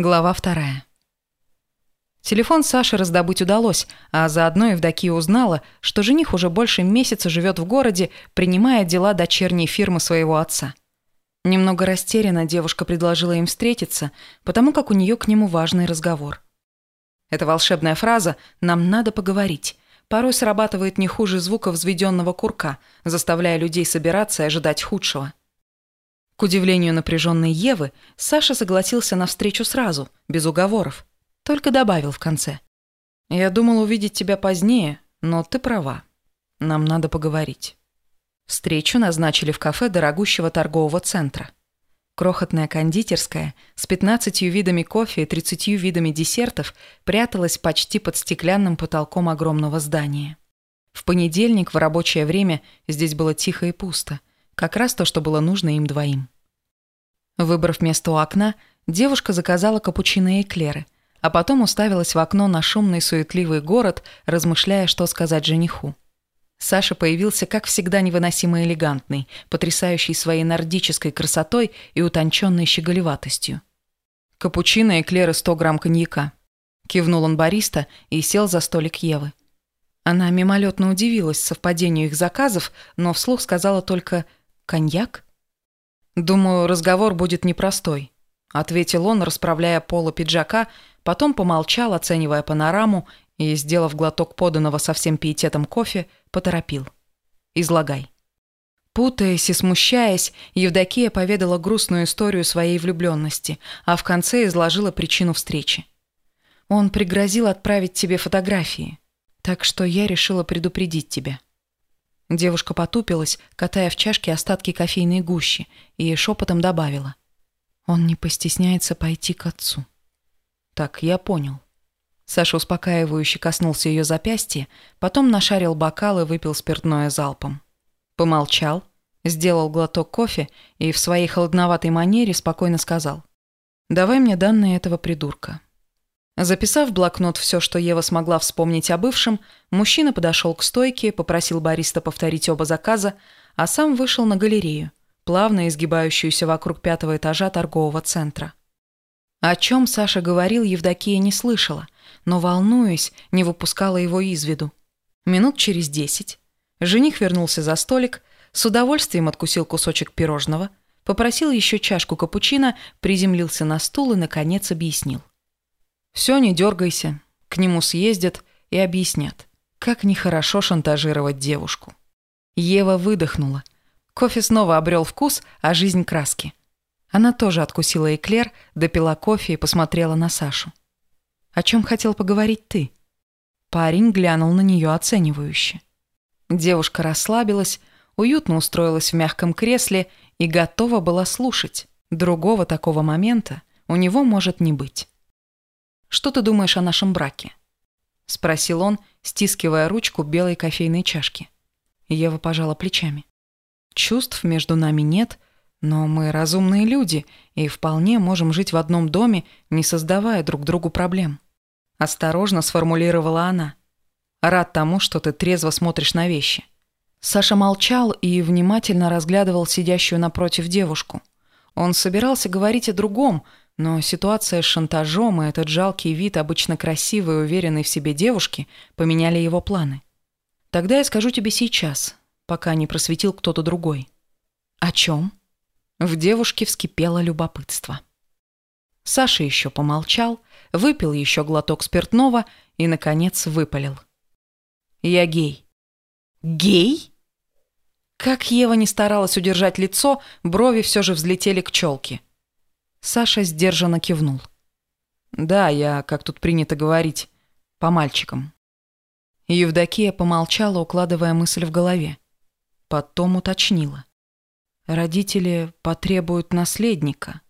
Глава вторая. Телефон Саши раздобыть удалось, а заодно Евдокия узнала, что жених уже больше месяца живет в городе, принимая дела дочерней фирмы своего отца. Немного растерянно девушка предложила им встретиться, потому как у нее к нему важный разговор. Эта волшебная фраза «нам надо поговорить» порой срабатывает не хуже звука взведенного курка, заставляя людей собираться и ожидать худшего. К удивлению напряженной Евы, Саша согласился на встречу сразу, без уговоров. Только добавил в конце. «Я думал увидеть тебя позднее, но ты права. Нам надо поговорить». Встречу назначили в кафе дорогущего торгового центра. Крохотная кондитерская с 15 видами кофе и 30 видами десертов пряталась почти под стеклянным потолком огромного здания. В понедельник в рабочее время здесь было тихо и пусто – как раз то, что было нужно им двоим. Выбрав место у окна, девушка заказала капучино и эклеры, а потом уставилась в окно на шумный суетливый город, размышляя, что сказать жениху. Саша появился, как всегда, невыносимо элегантный, потрясающий своей нордической красотой и утонченной щеголеватостью. «Капучино, эклеры, 100 грамм коньяка». Кивнул он бариста и сел за столик Евы. Она мимолетно удивилась совпадению их заказов, но вслух сказала только «Коньяк?» «Думаю, разговор будет непростой», — ответил он, расправляя поло пиджака, потом помолчал, оценивая панораму, и, сделав глоток поданного со всем пиететом кофе, поторопил. «Излагай». Путаясь и смущаясь, Евдокия поведала грустную историю своей влюбленности, а в конце изложила причину встречи. «Он пригрозил отправить тебе фотографии, так что я решила предупредить тебя». Девушка потупилась, катая в чашке остатки кофейной гущи, и шепотом добавила. «Он не постесняется пойти к отцу». «Так, я понял». Саша успокаивающе коснулся ее запястья, потом нашарил бокал и выпил спиртное залпом. Помолчал, сделал глоток кофе и в своей холодноватой манере спокойно сказал. «Давай мне данные этого придурка. Записав в блокнот все, что Ева смогла вспомнить о бывшем, мужчина подошел к стойке, попросил бариста повторить оба заказа, а сам вышел на галерею, плавно изгибающуюся вокруг пятого этажа торгового центра. О чем Саша говорил, Евдокия не слышала, но, волнуясь, не выпускала его из виду. Минут через десять жених вернулся за столик, с удовольствием откусил кусочек пирожного, попросил еще чашку капучино, приземлился на стул и, наконец, объяснил. Все, не дергайся. К нему съездят и объяснят, как нехорошо шантажировать девушку. Ева выдохнула. Кофе снова обрел вкус, а жизнь краски. Она тоже откусила эклер, допила кофе и посмотрела на Сашу. «О чем хотел поговорить ты?» Парень глянул на нее оценивающе. Девушка расслабилась, уютно устроилась в мягком кресле и готова была слушать. Другого такого момента у него может не быть. Что ты думаешь о нашем браке?» — спросил он, стискивая ручку белой кофейной чашки. Ева пожала плечами. «Чувств между нами нет, но мы разумные люди и вполне можем жить в одном доме, не создавая друг другу проблем». Осторожно сформулировала она. «Рад тому, что ты трезво смотришь на вещи». Саша молчал и внимательно разглядывал сидящую напротив девушку. Он собирался говорить о другом, но ситуация с шантажом и этот жалкий вид обычно красивой и уверенной в себе девушки поменяли его планы. Тогда я скажу тебе сейчас, пока не просветил кто-то другой. О чем? В девушке вскипело любопытство. Саша еще помолчал, выпил еще глоток спиртного и, наконец, выпалил. «Я гей». «Гей?» Как Ева не старалась удержать лицо, брови все же взлетели к челке. Саша сдержанно кивнул. «Да, я, как тут принято говорить, по мальчикам». Евдокия помолчала, укладывая мысль в голове. Потом уточнила. «Родители потребуют наследника».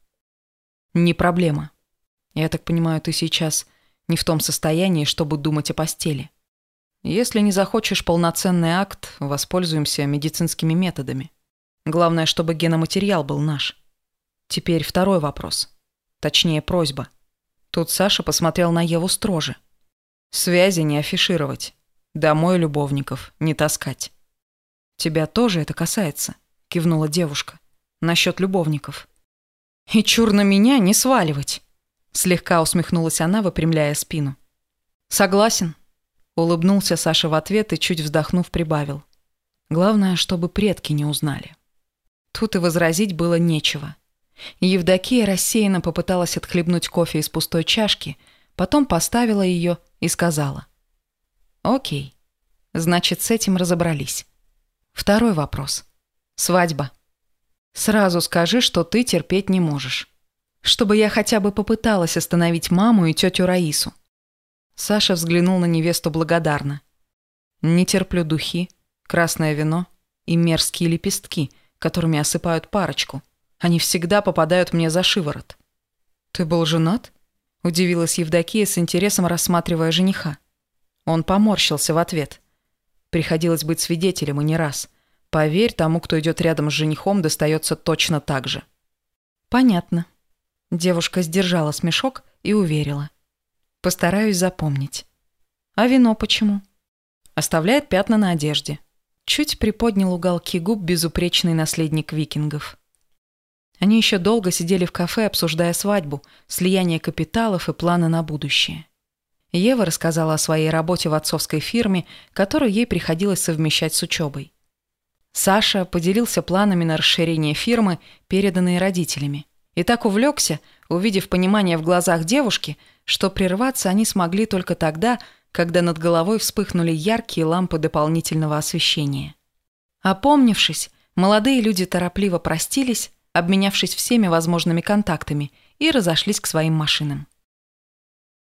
«Не проблема. Я так понимаю, ты сейчас не в том состоянии, чтобы думать о постели. Если не захочешь полноценный акт, воспользуемся медицинскими методами. Главное, чтобы геноматериал был наш». Теперь второй вопрос. Точнее, просьба. Тут Саша посмотрел на Еву строже. Связи не афишировать. Домой любовников не таскать. «Тебя тоже это касается», — кивнула девушка. «Насчет любовников». «И чур на меня не сваливать». Слегка усмехнулась она, выпрямляя спину. «Согласен», — улыбнулся Саша в ответ и, чуть вздохнув, прибавил. «Главное, чтобы предки не узнали». Тут и возразить было нечего. Евдокия рассеянно попыталась отхлебнуть кофе из пустой чашки, потом поставила ее и сказала. «Окей, значит, с этим разобрались. Второй вопрос. Свадьба. Сразу скажи, что ты терпеть не можешь. Чтобы я хотя бы попыталась остановить маму и тетю Раису». Саша взглянул на невесту благодарно. «Не терплю духи, красное вино и мерзкие лепестки, которыми осыпают парочку. Они всегда попадают мне за шиворот». «Ты был женат?» – удивилась Евдокия с интересом, рассматривая жениха. Он поморщился в ответ. Приходилось быть свидетелем и не раз. Поверь, тому, кто идет рядом с женихом, достается точно так же. «Понятно». Девушка сдержала смешок и уверила. «Постараюсь запомнить». «А вино почему?» Оставляет пятна на одежде. Чуть приподнял уголки губ безупречный наследник викингов. Они еще долго сидели в кафе, обсуждая свадьбу, слияние капиталов и планы на будущее. Ева рассказала о своей работе в отцовской фирме, которую ей приходилось совмещать с учебой. Саша поделился планами на расширение фирмы, переданные родителями. И так увлекся, увидев понимание в глазах девушки, что прерваться они смогли только тогда, когда над головой вспыхнули яркие лампы дополнительного освещения. Опомнившись, молодые люди торопливо простились, обменявшись всеми возможными контактами, и разошлись к своим машинам.